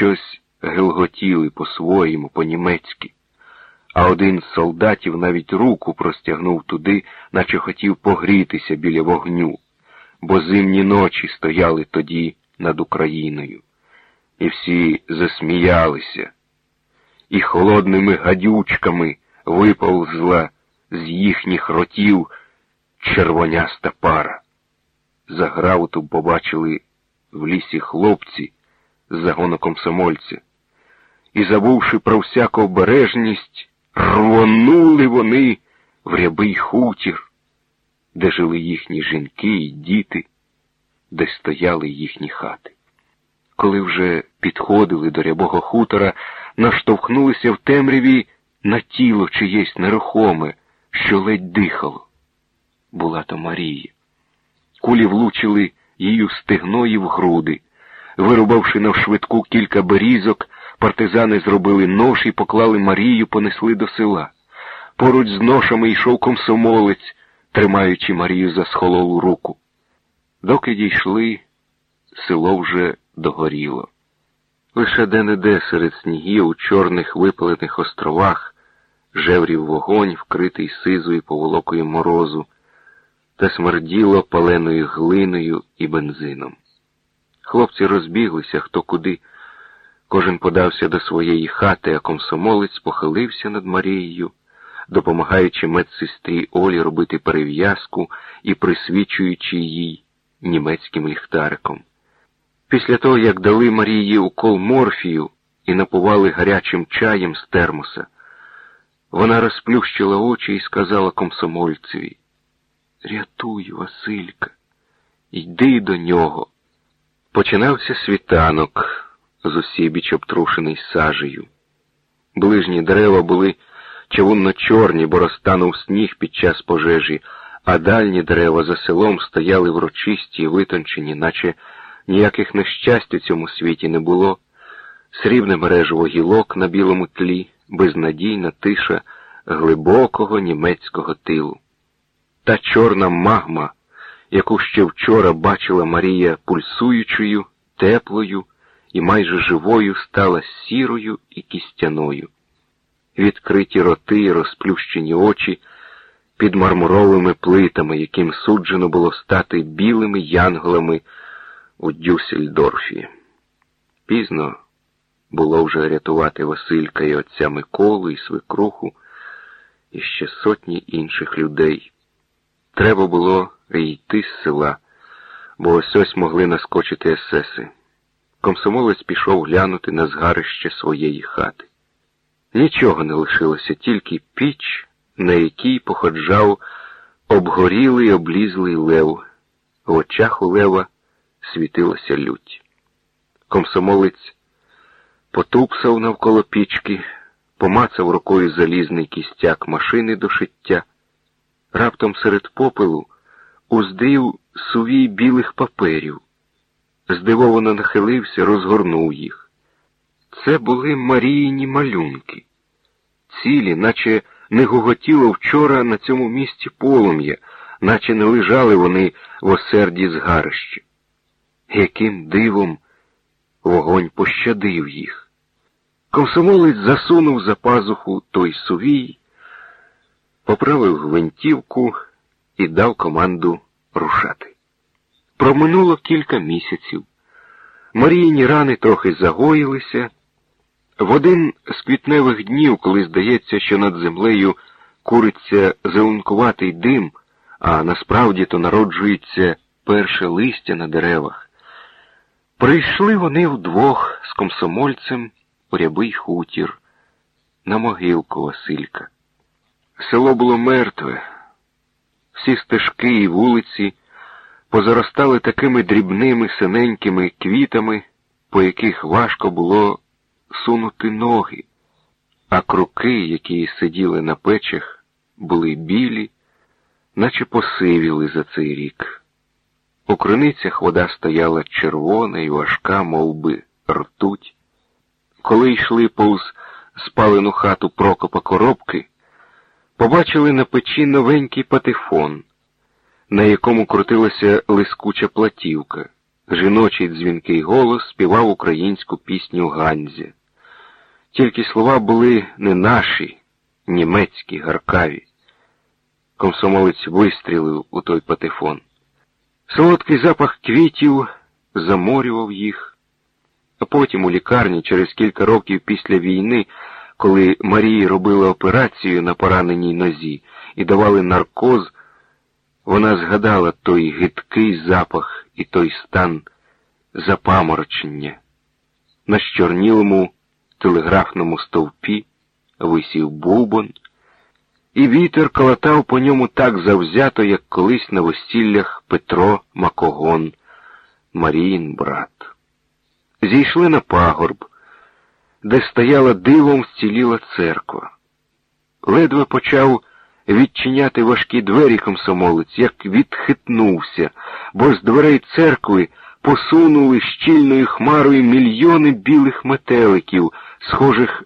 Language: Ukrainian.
щось гелготіли по-своєму, по-німецьки, а один з солдатів навіть руку простягнув туди, наче хотів погрітися біля вогню, бо зимні ночі стояли тоді над Україною. І всі засміялися, і холодними гадючками виповзла з їхніх ротів червоняста пара. За граутом побачили в лісі хлопці з загону комсомольця, і, забувши про всяку обережність, рвонули вони в рябий хутір, де жили їхні жінки і діти, де стояли їхні хати. Коли вже підходили до рябого хутора, наштовхнулися в темряві на тіло чиєсь нерухоме, що ледь дихало. Була то Марія. Кулі влучили її в стегно і в груди. Вирубавши навшвидку кілька берізок, партизани зробили нож і поклали Марію, понесли до села. Поруч з ношами йшов комсомолець, тримаючи Марію за схололу руку. Доки дійшли, село вже догоріло. Лише де-не-де серед снігів у чорних випалених островах жеврів вогонь, вкритий сизою поволокою морозу, та смерділо паленою глиною і бензином. Хлопці розбіглися хто куди. Кожен подався до своєї хати, а комсомолець похилився над Марією, допомагаючи медсестрі Олі робити перев'язку і присвічуючи їй німецьким ліхтариком. Після того, як дали Марії укол морфію і напували гарячим чаєм з термоса, вона розплющила очі і сказала комсомольцеві Рятуй, Василька, йди до нього. Починався світанок, з усібіч обтрушений сажею. Ближні дерева були чавунно чорні, бо розтанув сніг під час пожежі, а дальні дерева за селом стояли врочисті й витончені, наче ніяких нещасть у цьому світі не було. Срібне мережево гілок на білому тлі, безнадійна тиша глибокого німецького тилу. Та чорна магма, яку ще вчора бачила Марія пульсуючою, теплою і майже живою, стала сірою і кістяною. Відкриті роти і розплющені очі під мармуровими плитами, яким суджено було стати білими янголами у Дюссельдорфі. Пізно було вже рятувати Василька і отця Миколу і свекруху, і ще сотні інших людей. Треба було йти з села, бо ось ось могли наскочити есеси. Комсомолець пішов глянути на згарище своєї хати. Нічого не лишилося, тільки піч, на якій походжав обгорілий облізлий лев. В очах у лева світилася лють. Комсомолець потупсав навколо пічки, помацав рукою залізний кістяк машини до шиття. Раптом серед попелу уздив сувій білих паперів. Здивовано нахилився, розгорнув їх. Це були Маріїні малюнки, цілі, наче не гоготіло вчора на цьому місці полум'я, наче не лежали вони в осерді згарищі. Яким дивом вогонь пощадив їх. Комсомолець засунув за пазуху той сувій, поправив гвинтівку і дав команду рушати. Проминуло кілька місяців. Маріїні рани трохи загоїлися. В один з квітневих днів, коли здається, що над землею куриться зеленкуватий дим, а насправді то народжується перше листя на деревах, прийшли вони вдвох з комсомольцем у рябий хутір на могилку Василька. Село було мертве, всі стежки і вулиці позаростали такими дрібними синенькими квітами, по яких важко було сунути ноги, а круки, які сиділи на печах, були білі, наче посивіли за цей рік. У криницях вода стояла червона і важка, мов би, ртуть. Коли йшли повз спалену хату Прокопа коробки, побачили на печі новенький патефон, на якому крутилася лискуча платівка, жіночий дзвінкий голос співав українську пісню Ганзі. Тільки слова були не наші, німецькі, гаркаві. Комсомолець вистрілив у той патефон. Солодкий запах квітів заморював їх, а потім у лікарні через кілька років після війни, коли Марії робили операцію на пораненій нозі і давали наркоз, вона згадала той гидкий запах і той стан запаморочення. На щорнілому телеграфному стовпі висів бубон, і вітер колотав по ньому так завзято, як колись на весіллях Петро Макогон, Маріїн брат. Зійшли на пагорб, де стояла дивом вціліла церква. Ледве почав відчиняти важкі двері комсомолець, як відхитнувся, бо з дверей церкви посунули щільною хмарою мільйони білих метеликів, схожих